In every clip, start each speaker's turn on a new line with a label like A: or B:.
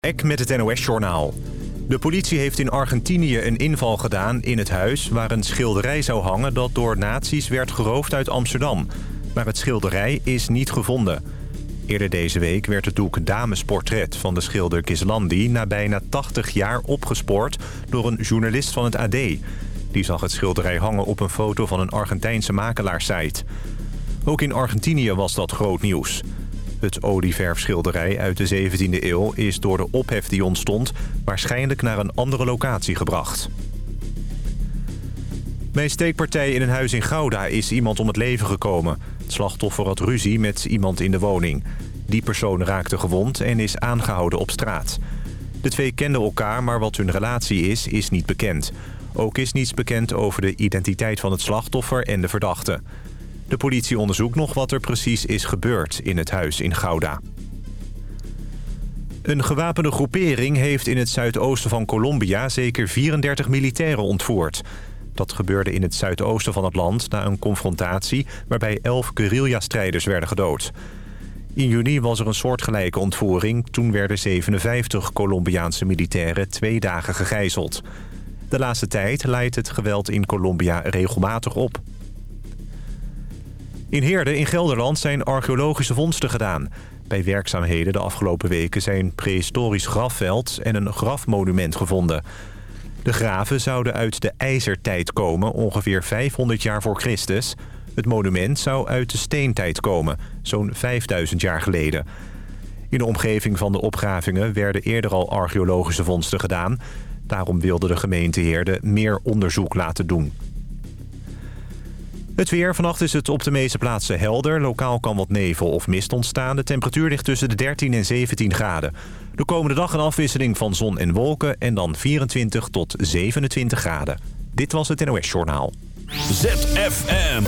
A: Ek met het NOS-journaal. De politie heeft in Argentinië een inval gedaan in het huis... waar een schilderij zou hangen dat door nazi's werd geroofd uit Amsterdam. Maar het schilderij is niet gevonden. Eerder deze week werd het doek Damesportret van de schilder Kislandi... na bijna 80 jaar opgespoord door een journalist van het AD. Die zag het schilderij hangen op een foto van een Argentijnse makelaarssite. Ook in Argentinië was dat groot nieuws... Het olieverfschilderij uit de 17e eeuw is door de ophef die ontstond... waarschijnlijk naar een andere locatie gebracht. Bij een steekpartij in een huis in Gouda is iemand om het leven gekomen. Het slachtoffer had ruzie met iemand in de woning. Die persoon raakte gewond en is aangehouden op straat. De twee kenden elkaar, maar wat hun relatie is, is niet bekend. Ook is niets bekend over de identiteit van het slachtoffer en de verdachte. De politie onderzoekt nog wat er precies is gebeurd in het huis in Gouda. Een gewapende groepering heeft in het zuidoosten van Colombia zeker 34 militairen ontvoerd. Dat gebeurde in het zuidoosten van het land na een confrontatie waarbij 11 guerrilla-strijders werden gedood. In juni was er een soortgelijke ontvoering. Toen werden 57 Colombiaanse militairen twee dagen gegijzeld. De laatste tijd leidt het geweld in Colombia regelmatig op. In Heerde in Gelderland zijn archeologische vondsten gedaan. Bij werkzaamheden de afgelopen weken zijn prehistorisch grafveld en een grafmonument gevonden. De graven zouden uit de ijzertijd komen, ongeveer 500 jaar voor Christus. Het monument zou uit de steentijd komen, zo'n 5000 jaar geleden. In de omgeving van de opgravingen werden eerder al archeologische vondsten gedaan. Daarom wilde de gemeente Heerde meer onderzoek laten doen. Het weer. Vannacht is het op de meeste plaatsen helder. Lokaal kan wat nevel of mist ontstaan. De temperatuur ligt tussen de 13 en 17 graden. De komende dag een afwisseling van zon en wolken... en dan 24 tot 27 graden. Dit was het NOS Journaal.
B: ZFM.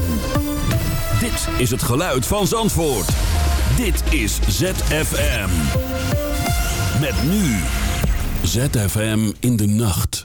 B: Dit is het geluid van Zandvoort. Dit is ZFM. Met nu. ZFM in de nacht.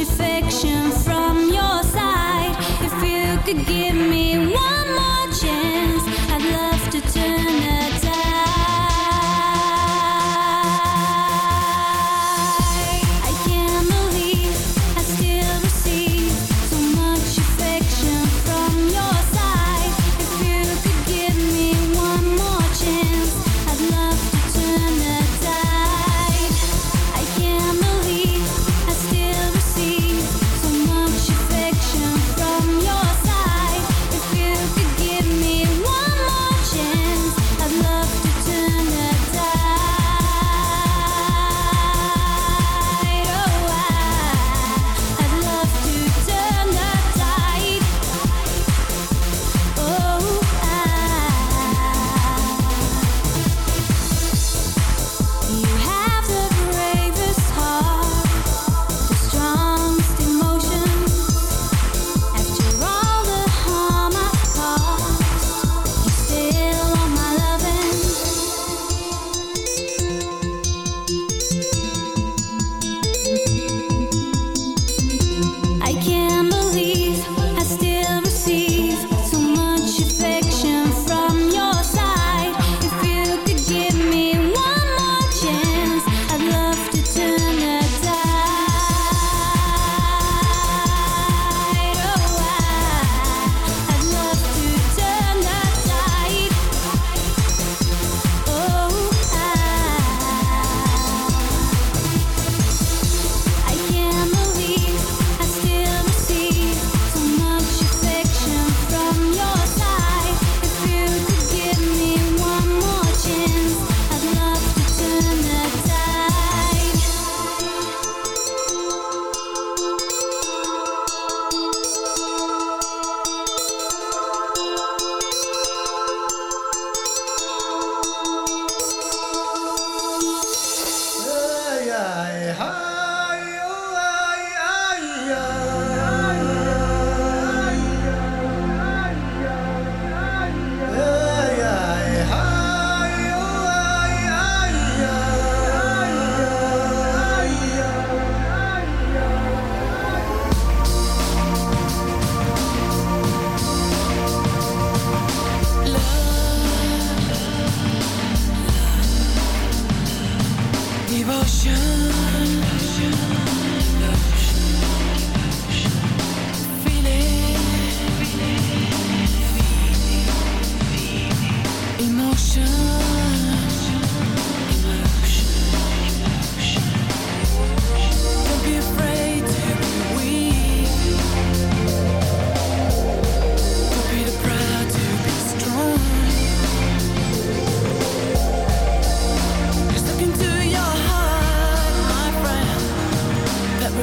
C: affection from your side. If you could give me one.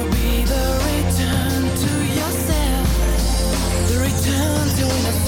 C: be the return to yourself, the return to
D: innocence.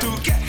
E: to
F: get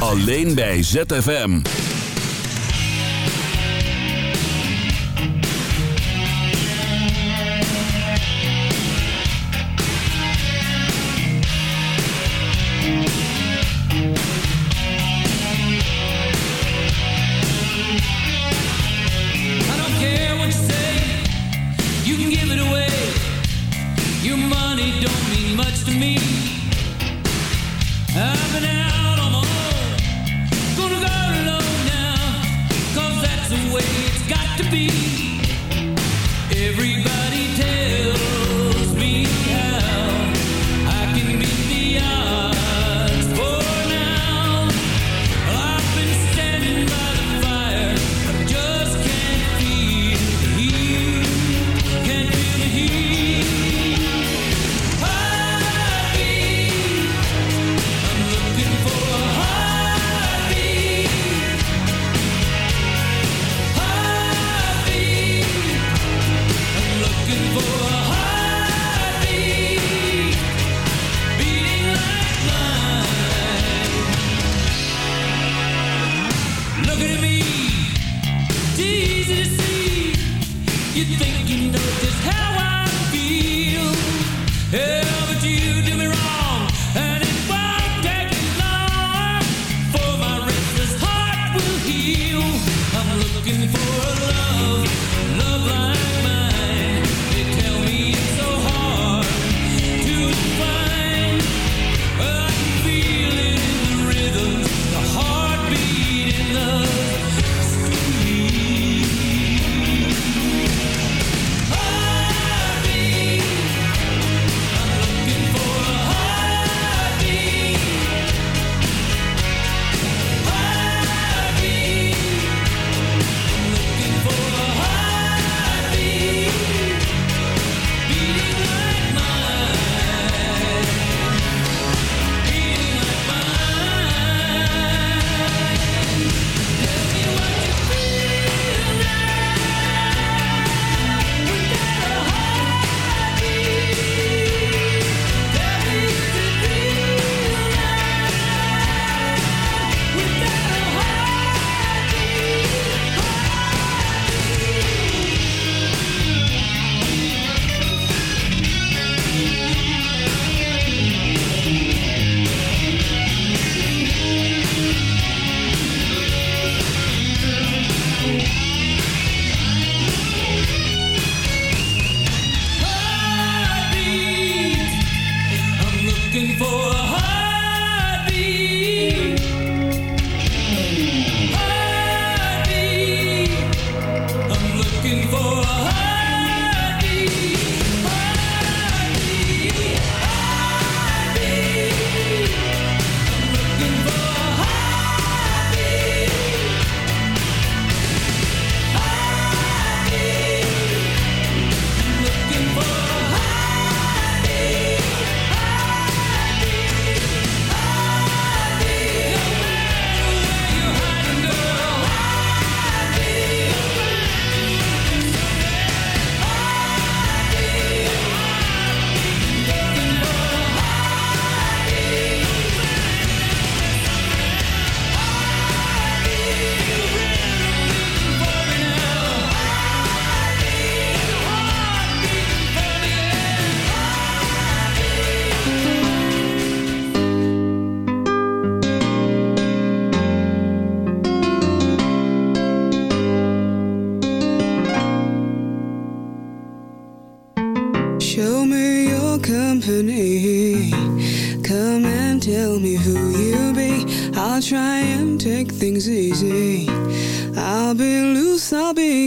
F: Alleen bij ZFM.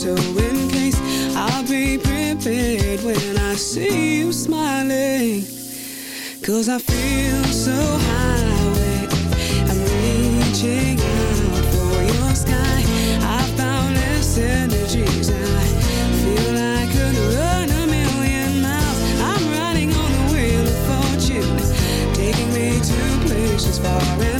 G: so in case I'll be prepared when I see you smiling. Cause I feel so high I'm reaching out for your sky. I found I feel I could run a million miles. I'm riding on the wheel of fortune, taking me to far and